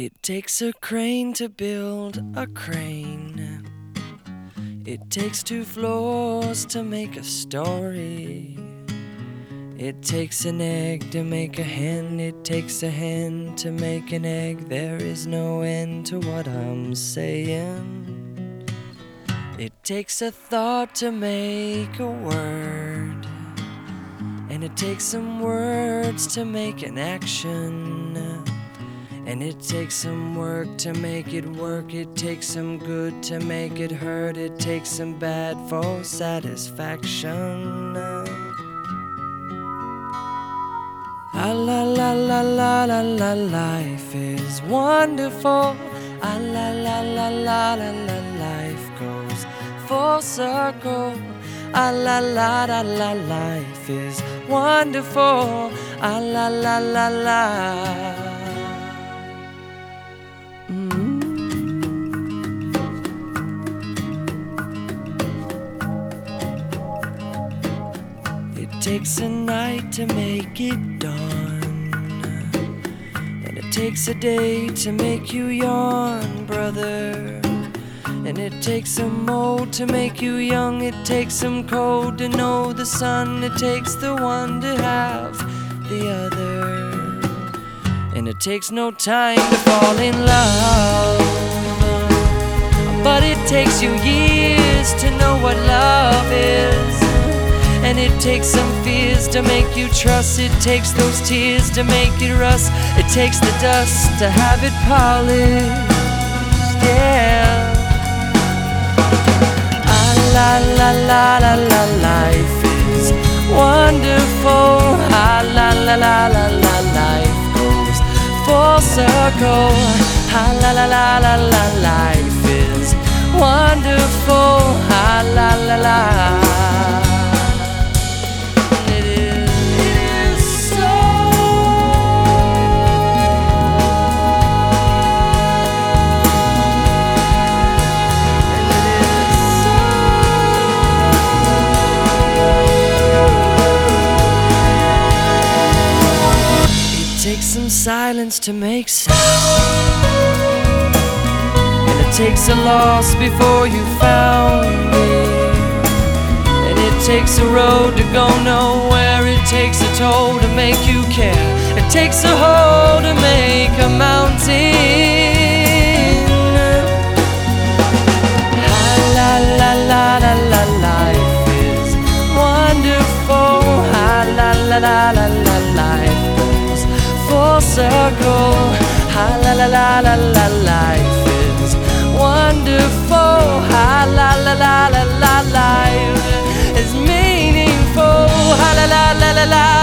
It takes a crane to build a crane. It takes two floors to make a story. It takes an egg to make a hen. It takes a hen to make an egg. There is no end to what I'm saying. It takes a thought to make a word. And it takes some words to make an action. And it takes some work to make it work. It takes some good to make it hurt. It takes some bad for satisfaction. Ah la la la la la la, life is wonderful. Ah la la la la la la, life goes full circle. Ah la la la la, life is wonderful. Ah la la la la. Takes a night to make it dawn. And it takes a day to make you yawn, brother. And it takes some old to make you young. It takes some cold to know the sun. It takes the one to have the other. And it takes no time to fall in love. But it takes you years to know what love is. It takes some fears to make you trust. It takes those tears to make it rust. It takes the dust to have it polished. Yeah. Ah, la la la la la, life is wonderful. Ah, la la la la la, life goes full circle. Ah, la la la la la, life is wonderful. Ah, la la la. Takes some silence to make sound. And it takes a loss before you found me. And it takes a road to go nowhere. It takes a toll to make you care. It takes a hole to make circle. Ah, la la la la la, life is wonderful. Ah, la la la la la, life is meaningful. Ah, la la la la la.